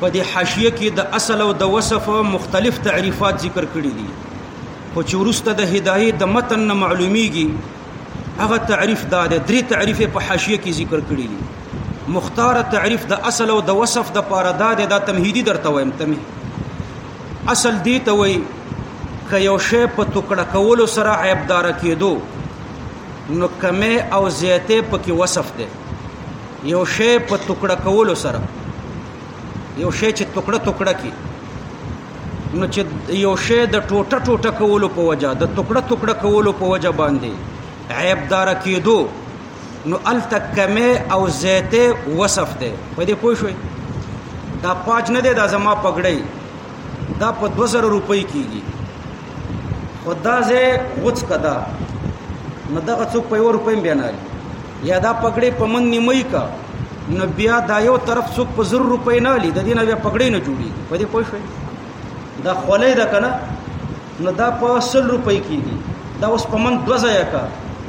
په دې حاشیه کې د اصل او د وصف مختلف تعریفات ذکر کړي دي خو چې ورسته د هدايه د متن نه معلومیږي هغه تعریف دا دی درې تعریف په حاشیه کې ذکر کړی دی مختار تعریف د اصل او د وصف د پاره دا دی دا تمهیدی درته وایم تمه اصل دی ته وای ک یو شی په ټوکړه کولو سره عیب دار کېدو نو کمه او زیاته پکې وصف دی یو شی په ټوکړه کولو سره یو شی چې ټوکړه ټوکړه کی نو چې یو شی د ټوټه ټوټه کولو په وجه د ټوکړه ټوکړه کولو په وجه باندې عیب دار کېدو نو الته کمه او زیته وصف ده په دې پوه شوي دا پاج نه ده دا زما پګړی دا په 2000 روپۍ کیږي خدا زه غوڅ کدا نو دغه څوک په 1 روپۍ بیاناري یا دا پګړې په من نیمه کا نو بیا دا یو طرف څوک په زر روپۍ نه لید د دې نه بیا پګړې نه جوړي په دې پوه شوي دا خولې ده کنه نو دا په 100 روپۍ کیږي دا اوس په من دوه ځای کا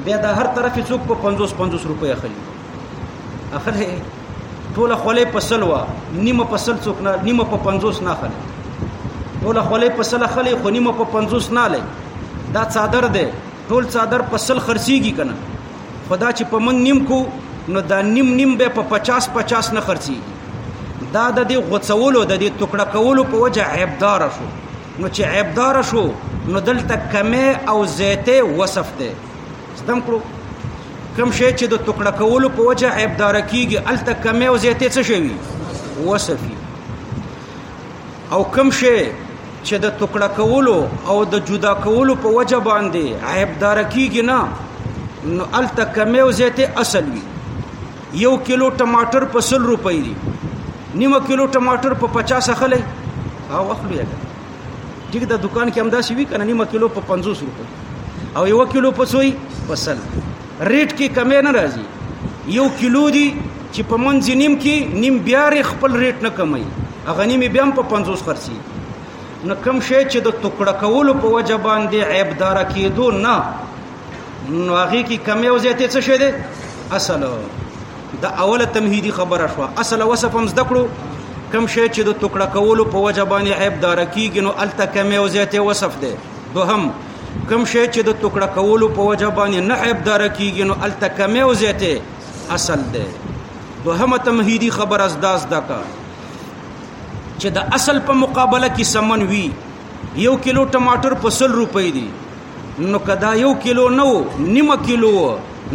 بیا دا هر طرف څوک په 50 50 روپۍ اخلي اخر هي ټوله خولې په 100 وا نیمه په 100 څوک نه نیمه په 50 نه اخلي ټوله خولې په 100 اخلي خو نیمه په 50 نه لای دا څادر ده ټول څادر په 100 خرسيږي کنه خو دا چې په موږ نیم کو نو دا نیم نیم به په 50 50 نه خرڅيږي دا د دې غوڅولو د دې ټوکړه کولو په وجه عیبدار شو نو چې عیبدار شو نو دلته کمه او زیته وصف ده زدم کړو کم شی چې د ټوکړه کولو په وجه عیبدار کیږي الته کمه او زیته څه شوی وصفي او کوم شی چې د ټوکړه کولو او د جدا کولو په وجه باندې عیب دار کیږي نه نو الته کمی او زیاته اصل وي یو کیلو ټماټر په 100 روپۍ دی نیمه کیلو ټماټر په 50 اخلي او اخلي دا ټیک دا دکان کې هم دا شي وی کنه نیمه کیلو په 50 روپۍ او یو کیلو په سوی په 100 ریټ کې کمی نه راځي یو کیلو دی چې په منځ نیم کې نیم بیا خپل ریټ نه کموي هغه نیمه بیا په 50 خرڅي نو کم شي چې د ټوکړه کولو په وجه باندې عیب دار کېدو نه نو هغه کې کمی او زیاتې څه شي دي اصل د اوله تمهیدی خبره شو اصل وصف هم زده کړو کم شي چې د ټوکړه کولو په وجه باندې عیب دار کېږي نو الته کمی او زیاتې وصف دي دوهم کم شی چې د ټوکړه کولو په وجه باندې نه عیب دار کیږي نو الته کمې او زیته اصل ده دوهمه تمهیدی خبر از داس دکا چې د اصل په مقابله کې سمن وی یو کیلو ټماټر په 100 روپۍ دی نو کدا یو کیلو نو نیمه کیلو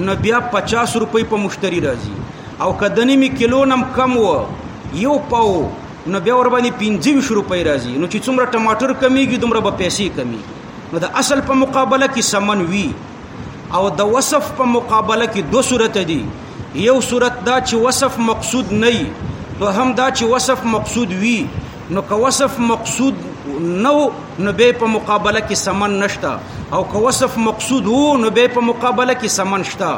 نو بیا 50 روپۍ په مشتری راځي او کدا نیمه کیلو نم کم و یو پاو نو بیا ور باندې 25 روپۍ راځي نو چې څومره ټماټر کمیږي دومره به پیسې کمیږي نو د اصل په مقابله کې سمن وی او د وصف په مقابله کې دو صورت دي یو صورت دا چې وصف مقصود نه وي دو هم دا چې وصف مقصود وي نو که وصف مقصود نو نو به په مقابله کې سمن نشتا او که وصف مقصود وو نو به په مقابله کې سمن شتا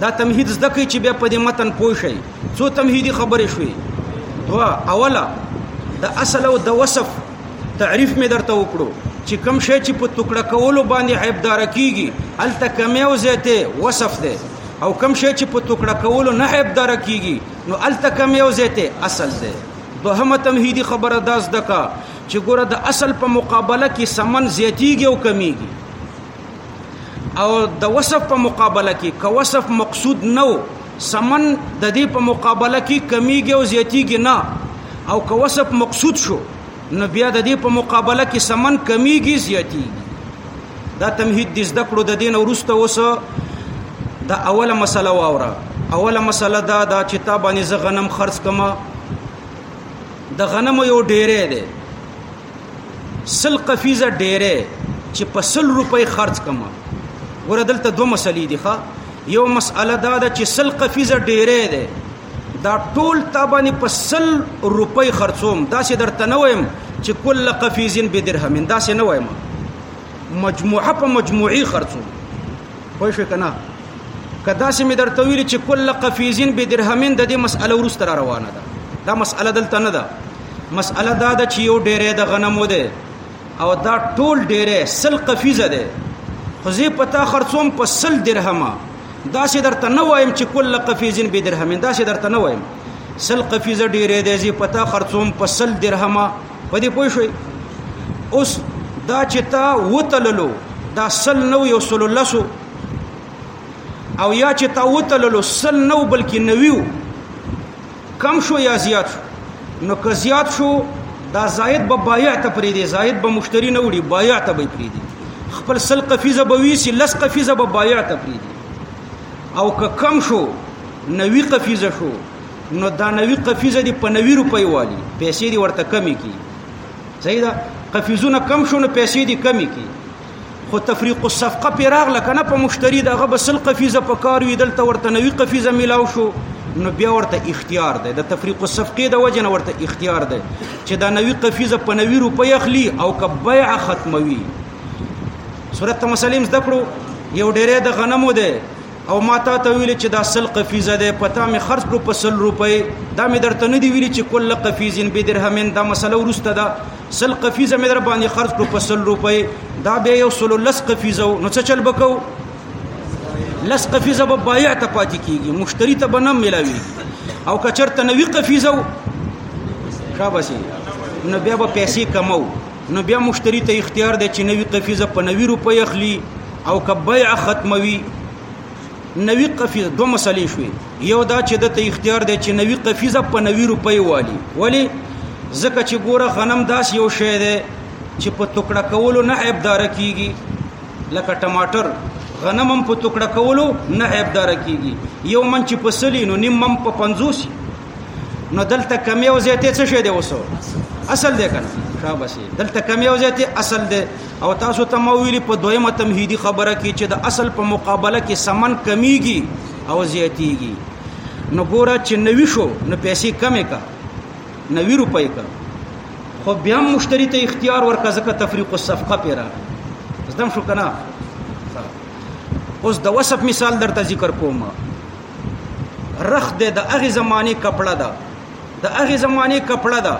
دا تمهید زده کوي چې بیا په دې متن پوه شئ څو تمهیدی خبرې شوې دوا اوله د اصل او د وصف تعریف می درته وکړو چې کم شی چې په ټوکړه کولو باندې عیب دار کیږي الته کمی او زیته وصف ده او کم شی چې په ټوکړه کولو نه عیب دار کیږي نو الته کمی او زیته اصل ده دوهمه تمهیدی خبره داس دکا چې ګوره د اصل په مقابله کې سمن زیاتیږي او کمیږي او د وصف په مقابله کې که وصف مقصود نه و سمن د دې په مقابله کې کمیږي او زیاتیږي نه او که وصف مقصود شو نو بیا د دې په مقابله کې سمن کمیږي زیاتیږي دا تمهید د زده کړو د دین ورسته وسه دا اوله مسله واوره اوله مسله دا دا چې تا باندې زه غنم خرڅ کما د غنم یو ډیره ده سل قفیزه ډیره چې په سل روپۍ خرج کم ګوره دلته دوه مسلې دي ښا یو مسأله دا ده چې سل قفیزه ډیره ده دا ټول تابانی په سل روپۍ خرڅوم دا سه درته نه وایم چې کله قفیزین به درهم دا سه نه وایم مجموعه په مجموعي خرڅوم پوه شو کنه کدا سي مې درته ویل چې کله قفیزین به درهمین د دې مسأله ورسته را روانه ده دا مسأله دلته نه ده مسأله دا ده چې یو ډېرې د غنمو ده او دا ټول ډېرې سل قفیزه ده خو زه پتا خرڅوم په سل درهمه دا سي درته نه وایم چې کله قفیزین به درهمین دا سي درته نه وایم سل قفیزه ډېرې ده زه پتا خرڅوم په سل درهمه په دې پوه شوي اوس دا چې تا وتللو دا سل نو یو سل لسو او یا چې تا وتللو سل نو بلکې نویو کم شو یا زیات شو نو که زیات شو دا زائد به بایع ته پرې دی زائد به مشتری نه وړي بایع ته به پرې دی خپل سل قفیزه به ویسی لس قفیزه به بایع ته پرې دی او که کم شو نوی قفیزه شو نو دا نوی قفیزه دی په 90 روپۍ والی پیسې دی ورته کمی کی صحیح ده قفیزونه کم شو نو پیسې دی کمی کی خو تفریق الصفقه پیراغ لکنه په مشتری دغه بسل قفیزه په کار وی دلته ورته نوی قفیزه ملاو شو نو بیا ورته اختیار دی د تفریق الصفقه د وجه نه ورته اختیار دی چې دا نوی قفیزه په 90 روپۍ اخلي او کبیع ختموي صورت مسلم ذکرو یو ډیره د غنمو ده او ما تا ته ویل چې دا سل قفیزه ده پتا مې خرج کړو په سل روپۍ دا مې درته نه دی ویلي چې کله قفیزین به درهمین دا مسله ورسته ده سل قفیزه مې در باندې خرج کړو په سل روپۍ دا به یو سل لس قفیزه نو څه چل بکو لس قفیزه به بایع ته پاتې کیږي مشتری ته به نه ملاوي او کچر ته نوی قفیزه شابه سي نو بیا به پیسې کمو نو بیا مشتری ته اختیار دی چې نوی قفیزه په 90 روپۍ اخلي او که بیع ختموي نوی قفیز دو مسلې شوې یو دا چې د ته اختیار دی چې نوی قفیزه په 90 روپۍ والی ولی زکه چې ګوره غنم داس یو شی دی چې په ټوکړه کولو نه عیبدار کیږي لکه ټماټر غنم هم په ټوکړه کولو نه عیبدار کیږي یو من چې په سلی نو نیم من په 50 نو دلته کم یو زیاتې څه شي دی وسو اصل دی کنه شاباسي دلته کم یو زیاتې اصل دی او تاسو ته مو ویلي په دویمه تمهیدی خبره کې چې د اصل په مقابله کې سمن کمیږي او زیاتیږي نو ګوره چې نوي شو نو پیسې کمې کا نوي روپۍ کا خو بیا مشتری ته اختیار ورکړه ځکه تفریق الصفقه پیرا زدم شو کنه اوس د وصف مثال درته ذکر کوم رخ دی د هغې زمانې کپړه ده د هغې زمانې کپړه ده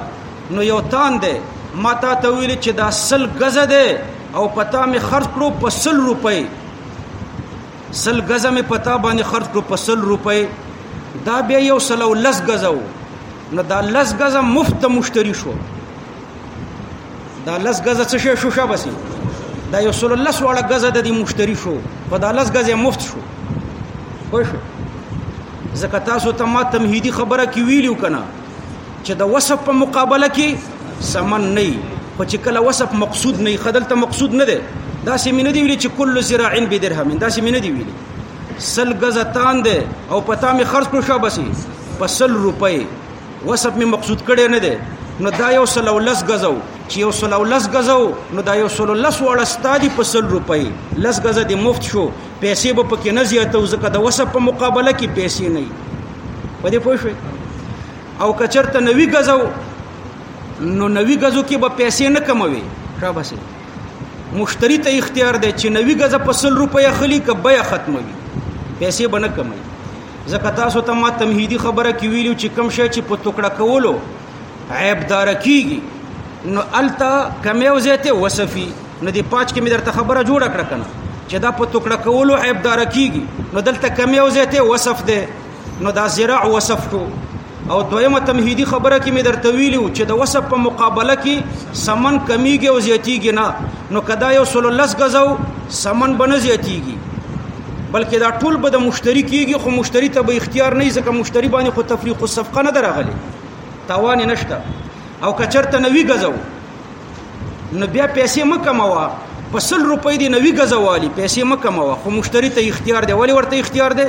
نو یو تان دی ما تا ته ویلي چې دا سل ګزه دی او پتا مې خرج کړو په سل روپۍ سل ګزه مې پتا باندې خرج کړو په سل روپۍ دا بیا یو سل او لس ګزه و نو دا لس ګزه مفت مشتری شو دا لس غزه څه شي شو شابسي دا یو سل لس وړه غزه د دې مشتری شو په دا لس غزه مفت شو خو شو زکه تاسو ته ما تمهیدی خبره کی ویلو کنه چې د وصف په مقابله کې سمن نه خو چې کله وصف مقصود نه خدل ته مقصود نه ده دا سیمینه دی ویلي چې کل زراع بدرهم دا سیمینه دی ویلي سل غزه تاند او پتا می خرج کړو شابسي په سل روپۍ وسب می مقصود کړي نه دی نو دا یو سل او لس غزو چې یو سل او لس غزو نو دا یو سل او لس وړه ستادي په سل روپۍ لس غزه د مفت شو پیسې به پکې نه زیاتو ځکه د وسب په مقابله کې پیسې نه په دې پوه شوي او کچرته نوي غزو نو نوي غزو کې به پیسې نه کموي شاباسي مشتری ته اختیار دی چې نوي غزه په سل روپۍ خلی که بیا ختموي پیسې به نه کموي ځکه تاسو ته ما تمهیدی خبره کې ویلو چې کم شي چې په ټوکړه کولو عیب دار کیږي نو التا کمیو زیته وصفي نو دی پاج کې مې درته خبره جوړه کړ کنه چې دا په ټوکړه کولو عیب دار کیږي نو دلته کمی او زیته وصف ده نو دا زراع وصف کو او دویمه تمهیدی خبره کې مې درته ویلو چې د وسب په مقابله کې سمن کمیږي او زیاتیږي نه نو کدا یو سل لس غزو سمن بنه زیاتیږي بلکې دا ټول به د مشتری کیږي خو مشتری ته به اختیار نه ځکه مشتری باندې خو تفریق او صفقه نه درغلي تاوان نشته او کچرته نوی غزو نو بیا پیسې مکموا په 100 روپۍ دی نوی غزوالي پیسې مکموا خو مشتری ته اختیار دی ولی ورته اختیار دی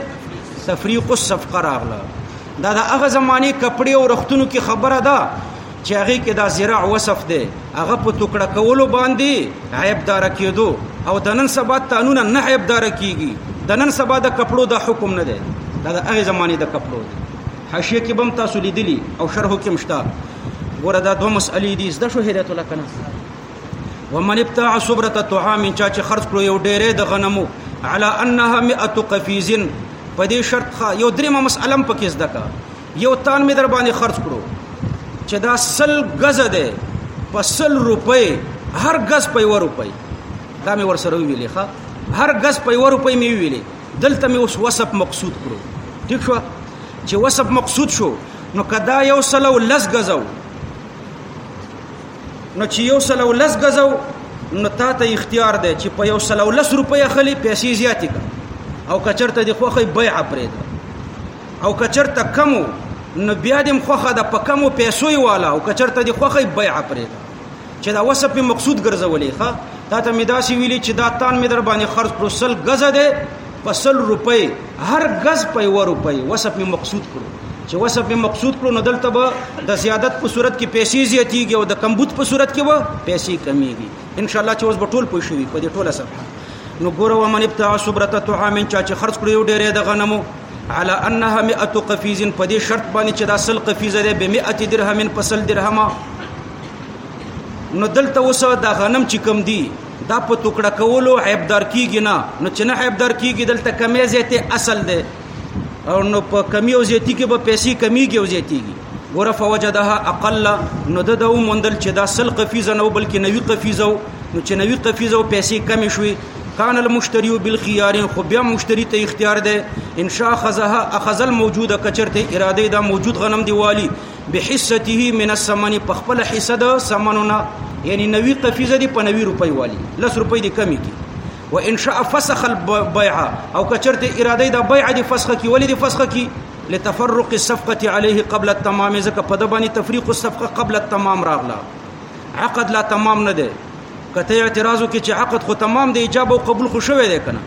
تفریق الصفقه راغله دا د هغه زماني کپړې او رختونو کې خبره ده چې هغه کې دا زراع وصف دی هغه په ټوکړه کولو باندې عیب دار کېدو او د نن سبا قانون نه عیب دار کیږي د نن سبا د کپړو د حکم نه دی دا د هغه زماني د کپړو دی حاشیه کې بم تاسو لیدلی او شرح کې مشته ګوره دا دوه مسئلې دي زده شو هدایت الله کنه ومن ابتاع صبرة طعام چا چې خرج کړو یو ډیره د غنمو على انها 100 قفيز په دې شرط خا یو درېمه مسالم پکې زده کا یو تان می در باندې خرج کړو چې دا سل غز ده په سل روپۍ هر غز په یو روپۍ دا می ورسره ویلې ښا هر غز په یو روپۍ می ویلې دلته می اوس وسب مقصود کړو ٹھیک شو چې وسب مقصود شو نو کدا یو سلو لس غزو نو چې یو سل او لس غزو نو تا ته اختیار دی چې په یو سل او لس روپۍ خلی پیسې زیاتې کا او کچرته دی خوخه بیع پرې ده او کچرته کمو نو بیا دیم خوخه د په کمو پیسو والا او کچرته دی خوخه بیع پرې ده چې دا وسپ مقصود ګرځولې ښا تا ته مې داسې ویلي چې دا تان مې در باندې خرج کړو سل غزه ده په سل روپۍ هر غز په یو روپۍ وسب می مقصود کړو چې وسب می مقصود کړو نو دلته به د زیادت په صورت کې پیسې زیاتیږي او د کمبود په صورت کې به پیسې کمیږي ان شاء الله چې اوس به ټول پوه شي په دې ټوله صفحه نو ګوره ومن ابتاع صبرته طعام چا چې خرج کړو ډېرې د غنمو على انها 100 قفيز په دې شرط باندې چې دا سل قفيزه ده به 100 درهم په سل درهمه نو دلته اوس دا غنم چې کم دي دا په توکړه کولو عیبدار کیږي نه نو چې نه عیبدار کیږي دلته کمی زیاتې اصل دی او نو په کمی او زیاتی کې به پیسې کمیږي او زیاتیږي ګوره فوجدها اقل نو د دو مندل چې دا سل قفیزه نو بلکې نوی قفیزه نو چې نوی قفیزه او پیسې کمی شوي کان المشتری بالخيار خو بیا مشتری ته اختیار ده ان شاء خذها اخذ الموجوده کچرته اراده دا موجود غنم دی والی بحصته من الثمن په خپل حصہ د ثمنونه یعنی نوی قفیزه دی په نوی روپۍ والی لس روپۍ دی کمی کی و ان شاء فسخ البيع او کچرته اراده د بيع د فسخ کی ولې د فسخ کی لتفرق الصفقه عليه قبل التمام زکه په د باندې تفریق الصفقه قبل التمام راغله عقد لا تمام نه دی کته اعتراض وکړي چې عقد خو تمام دی اجابه او قبول خو شوی دی کنه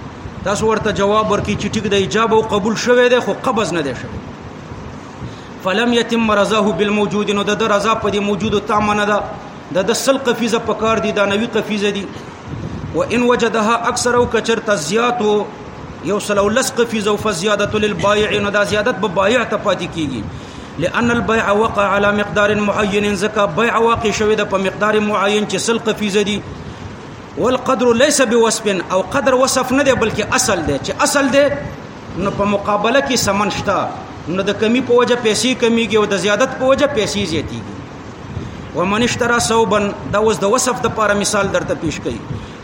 تاسو ورته جواب ورکړي چې ټیک دی اجابه او قبول شوی دی خو قبض نه دی شوی فلم یتم رضاه بالموجود نو د رضا په دې موجود تام نه ده د د سل قفیزه په کار دي دا نوی قفیزه دي و ان وجدها اکثر او کچر تزیات یو سلو لس قفیزه او فزیادت للبایع نو دا زیادت به بایع ته پاتې کیږي لأن البيع وقع على مقدار معين زکه بيع واقع شوی د په مقدار معين چې سل قفیزه دي والقدر ليس بوصف او قدر وصف نه دی بلکې اصل دی چې اصل دی نو په مقابله کې سمن شته نو د کمی په وجه پیسې کمیږي او د زیادت په وجه پیسې زیاتیږي ومن اشترى ثوبا دا اوس د وصف د پاره مثال درته پیش کړي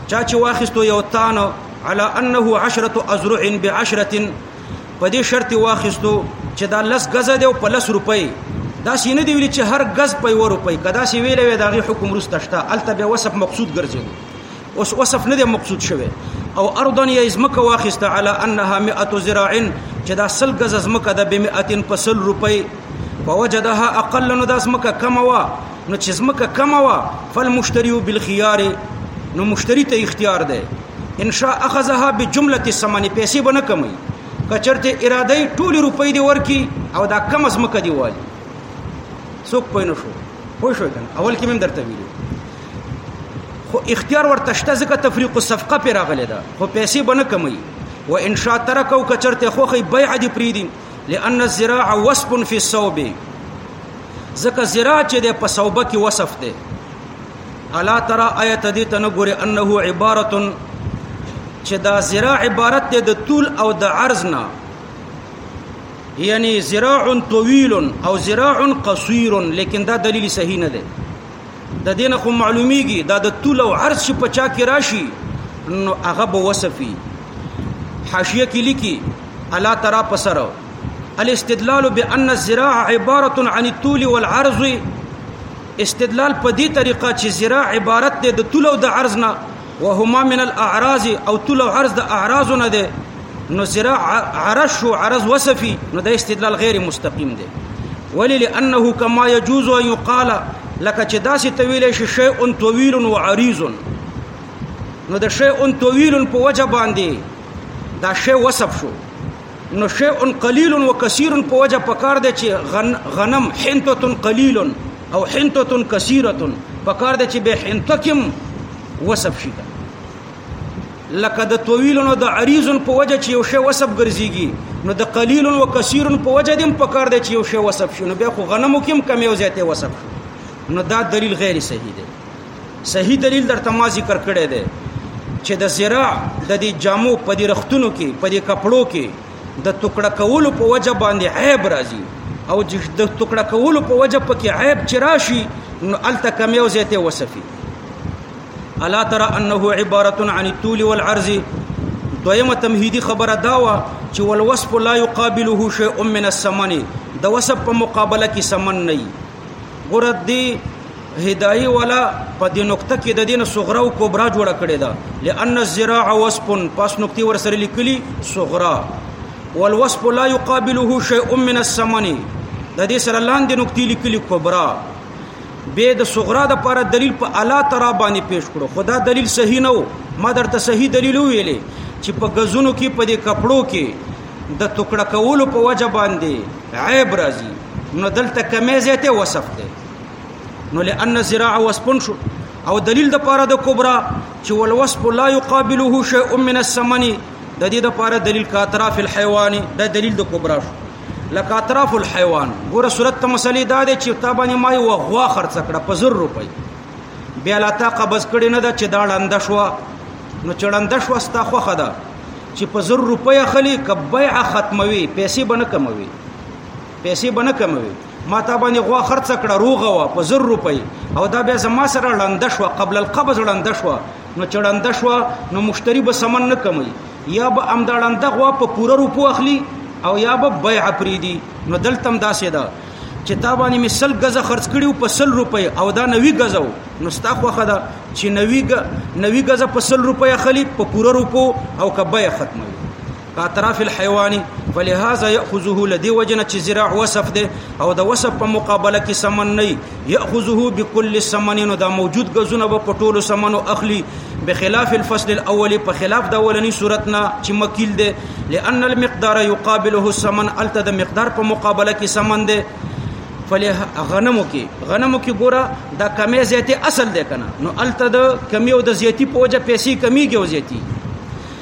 چا چې واخستو یو تان على انه عشرة ازرع بعشرة په دې شرط واخستو چې دا لس غزه دی او په لس روپۍ دا سینه دی ویل چې هر غز په یو روپۍ کدا سی ویلې دا غي حکم رسته شته الته به وصف مقصود ګرځي اوس وصف نه دی مقصود شوی او اردن یې زمکه واخیسته علی انها 100 ذراع چې دا سل غز زمکه د به 100 په سل روپۍ فوجدها اقل نو دا زمکه کم وا نو چې زمکه کم وا فالمشتری بالخيار نو مشتری ته اختیار دی ان شاء اخذها بجمله الثمن پیسې بنه کمی کچرته اراده ټول روپۍ دی ورکی او دا کم زمکه دی والی څوک پوه نه شو پوه شو کنه اول کې مم درته ویلو خو اختیار ورته شته ځکه تفریق الصفقه پر راغلی ده خو پیسې بنه کمی و ان شاء ترکو کچرته خوخي بيع دي پریدي لان الزراع وصف في الصوب ځکه زراع چې د په صوبه کې وصف ده الا ترى ايت دي تنګوري انه عباره چې دا زراع عبارت ده د طول او د عرض نه یعنی زراع طویل او زراع قصیر لیکن دا دلیل صحیح نه ده د دین خو معلومیږي دا د طول او عرض چې پچا کې راشي نو هغه به وصفي حاشیه کې لیکي الا ترى پسر الاستدلال بان الزراع عباره عن الطول والعرض استدلال په دې طریقه چې زراع عبارت ده د طول او د عرض نه وهما من الاعراض او طول او عرض د اعراض نه ده نو زرا عرش او عرض وصفي نو د استدلال غیر مستقیم ده ولی لانه کما يجوز ان يقال لکه چې داسې طویل شي شیء طویل و عریض نو د شیء طویل په وجه باندې دا شی وصف شو نو شیء قلیل و کثیر په وجه پکار دی چې غن غنم حنتتن قلیل او حنتتن کثیرتن پکار دی چې به حنتکم وصف شي لکه د طویل نو د عریض په وجه چې یو شی وصف ګرځيږي نو د قلیل او کثیر په وجه دیم پکار دی چې یو شی وصف شي نو بیا خو غنمو کې هم کم یو زیاته وصف شي نو دا دلیل غیر صحیح دی صحیح دلیل درته ما ذکر کړی دی چې د زرا د دې جامو په دې رختونو کې په دې کپړو کې د ټوکړه کولو په وجه باندې عیب راځي او د ټوکړه کولو په وجه پکې عیب چې راشي نو الته کم یو زیته وسفي الا ترى انه عباره عن الطول والعرض دویمه تمهیدی خبره داوا چې والوصف لا يقابله شيء من السمن د وصف په مقابله کې سمن نه ګور دی هدايي والا په دې نقطه کې د دین صغرا او کبرا جوړه کړې ده لئن الزراع وصف پس نقطې ور سره لیکلي صغرا والوصف لا يقابله شيء من الثمن د دې سره لاندې نقطې لیکلي کبرا به د صغرا د پر دلیل په اعلی ترا باندې پیش کړو خدا دلیل صحیح نه و ما درته صحیح دلیل ویلې چې په غزونو کې په دې کپړو کې د ټوکړه کولو په وجه باندې عیب راځي نو دلته کمې زیته وصف ده نو لئن الزراع وسپن شو او دلیل د پاره د کبرا چې والوسف لا يقابله شيء من الثمن د دې د پاره دلیل کا اطراف الحيوان د دلیل د کبرا شو لکه اطراف الحيوان ګوره صورت ته مسلې دا ده چې تا باندې ما یو غوا خرڅ کړه په زر روپۍ بیا لا تا قبض کړي نه ده چې دا ړنده شو نو چې ړنده شو ستا خوخه ده چې په زر روپۍ خلی کبیع ختموي پیسې بنه کموي پیسې بنه کموي ما تا باندې غوا خرڅ کړه روغه وا په زر روپۍ او دا بیا زما سره ړنده شوه قبل القبض ړنده شوه نو چې ړنده شوه نو مشتری به سمن نه کمی یا به هم دا ړنده غوا په پوره روپو اخلي او یا به بیع پریدي نو دلته هم داسې ده چې تا باندې مې سل غزه خرڅ کړیو په سل روپۍ او دا نوي غزو نو ستا خوخه ده چې نوي نوي غزه په سل روپۍ اخلي په پوره روپو او کبه ختموي اطراف الحيوان فلهذا ياخذه لدي وجنه چې زراع وصف ده او د وصف په مقابله کې سمن نه ياخذه بكل سمن نو دا موجود غزونه په ټولو سمنو اخلي بخلاف الفصل الاول په خلاف د اولنی صورت نه چې مکیل ده لان المقدار يقابله السمن الته د مقدار په مقابله کې سمن ده فله غنمو کې غنمو کې ګوره دا کمی زیاتی اصل ده کنه نو الته د کمی او د زیاتی په وجه پیسې کمیږي او زیاتی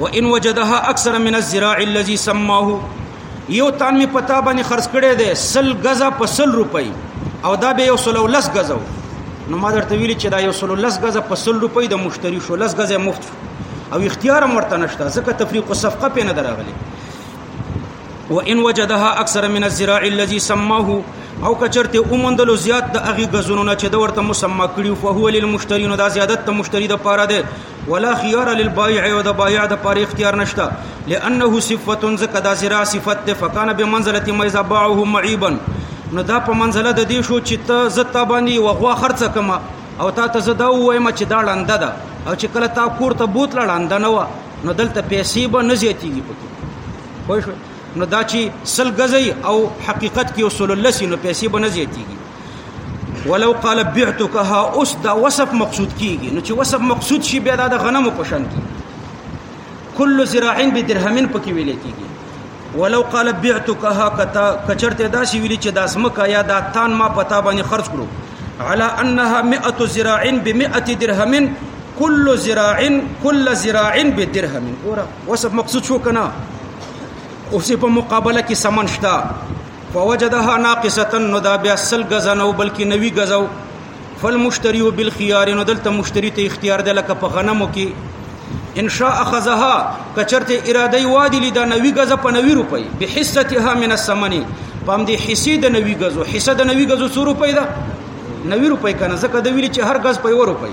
وان وجدها اکثر من الزراع الذي سماه یو تان می پتا باندې خرج کړي دي سل غزا په سل روپۍ او دا به یو سل لس غزو نو ما درته ویلي چې دا یو سل لس غزا په سل روپۍ د مشتری شو لس غزا مفت او اختیار مرته نشته ځکه تفریق الصفقه په نه دراغلي وان وجدها اکثر من الزراع الذي سماه او کچرته اومندلو زیات د اغي غزونو نه چې د ورته مسما کړیو فهو للمشترین دا زیادت ته مشتری د پاره ده ولا خيار للبائع او د بائع د پاره اختیار نشته لانه صفت زکه دا زرا صفت ده فکان بمنزله ما اذا باعه معيبا نو دا په منزله د دې شو چې ته زتا باندې وغوا خرڅه کما او تا ته زدا وایم چې دا لاند ده او چې کله تا کور ته بوت لاند نه و نو دلته پیسې به نه زیاتیږي پکې خو نو دا چې سل غزي او حقیقت کې اصول الله سي نو پیسې به نه زیاتیږي ولو قال بعتکها اوس دا وصف مقصود کیږي نو چې وصف مقصود شي بیا دا د غنمو په شان کی کل زراع بدرهمن پکې ویل کیږي ولو قال بعتکها کتا کچرته دا سی ویل چې داس مکه یا دا تان ما پتا باندې خرج کړو على انها 100 زراع ب 100 درهم كل زراع كل زراع بدرهم ګوره وصف مقصود شو کنه اوسې په مقابله کې سمن شته فوجدها ناقصه نو دا بیا سل غزا نه بلکې نوی غزاو فالمشتری بالخيار نو دلته مشتری ته اختیار ده لکه په غنمو کې ان شاء اخذها کچرته اراده وادي لدا نوی غزا په نوی روپي به حصتها من الثمن پام دي حصي د نوی غزو حصه د نوی غزو 100 روپي ده نوی روپي کنه زکه د ویل چې هر غز په 1 روپي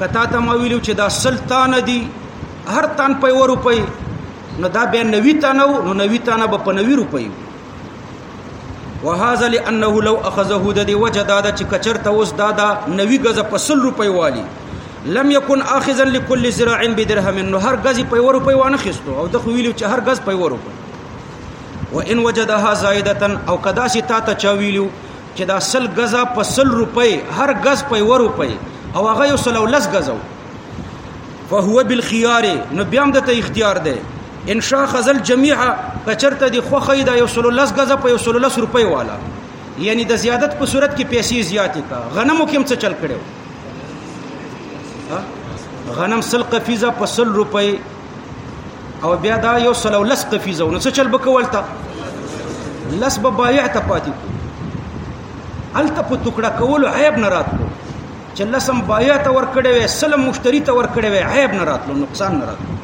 کتا ته ما ویلو چې دا سلطان دی هر تن په یو روپۍ نو دا بیا 90 تنه نو 90 تنه به په 90 روپۍ وهذا لانه لو اخذه د دی وجدا د چې کچرته اوس دا دا 90 غز په 100 روپۍ والی لم يكن اخذا لكل زراع بدرهم نو هر غز په یو روپۍ وانه خستو او د خو ویلو چې هر غز په یو روپۍ وان وجدها زائده او کدا شي تا ته چا ویلو چې دا سل غزا په سل روپۍ هر غز په یو روپۍ او هغه یو سل او لس غزو فهو بالخيار نو بیا هم د ته اختیار دی ان شاء خزل جميعا کچرته دی خوخه دا یو سل لس غزه په یو سل لس روپۍ والا یعنی د زیادت په صورت کې پیسې زیاتې کا غنمو کې هم څه چل کړو غنم سل قفیزه په سل روپۍ او بیا دا یو سلو لس قفیزه نو څه چل بکولتا لس به بایع ته پاتې کو الته په ټوکړه کول عیب نه راتلو چې لسم بایع ته ور کړې وې سلم مشتری ته ور کړې وې عیب نه راتلو نقصان نه راتلو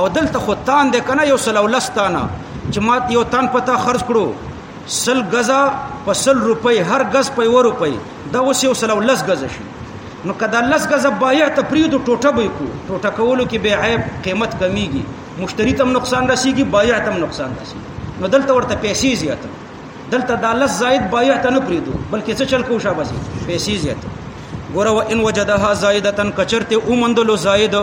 او دلته خو تان دې کنه یو سلو لس تانه چې مات یو تان پتا خرج کړو سل غزا په سل روپۍ هر غز په 1 روپۍ دا اوس یو سلو لس غزه شي نو کدا لس غزه بایع ته پریدو ټوټه به کو ټوټه کولو کې به عیب قیمت کمیږي مشتری تم نقصان رسیږي بایع تم نقصان رسیږي نو دلته ورته پیسې زیاته دلته دا لس زائد بایع ته نه پریدو بلکې څه چل کو شابه سي پیسې زیاته ګوره و ان وجدها زائدتن کچرته اومندلو زائد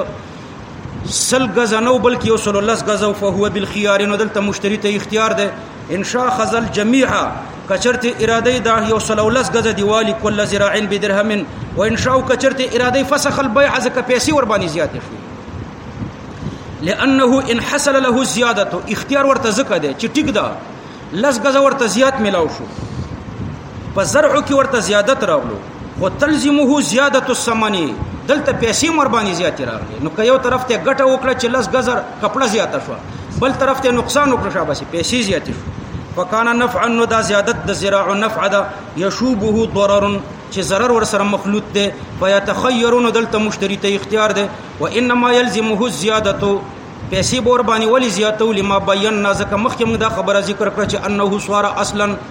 سل غزه نو بلکې یو سل لس غزه او فهو بالخيار نو دلته مشتری ته اختیار ده ان شاء خزل جميعا کچرته اراده دا یو سل لس غزه دیوالی کله زراع بدرهم و ان شاء کچرته اراده فسخ البيع ځکه پیسې ور باندې زیات شي لانه ان حصل له زیادته اختیار ورته ځکه ده چې ټیک ده لس غزه ورته زیات ملاو شو په زرع کې ورته زیادت راغلو خو تلزمه زیادت الثمن دلته پیسې مر باندې زیاتې راغلي نو که یو طرف ته ګټه وکړه چې لس غزر کپړه زیاته شو بل طرف ته نقصان وکړه شابه سي پیسې زیاتې شو فکان نفعا نو دا زیادت د زراع نفع ده یشوبه ضرر چې ضرر ور سره مخلوط ده فیتخیرون دلته مشتری ته اختیار ده و انما یلزمه زیادتو پیسې بور باندې ولی زیاتو لما بیان ځکه مخکې موږ دا خبره ذکر کړ چې انه سوار اصلا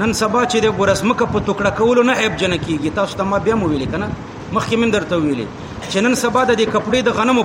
نن سبا چې د ګورسمکه په ټوکړه کولو نه عیب جن کیږي تاسو ته ما بیا مو ویل کنه مخکې من درته ویلې چې نن سبا د کپړې د غنمو په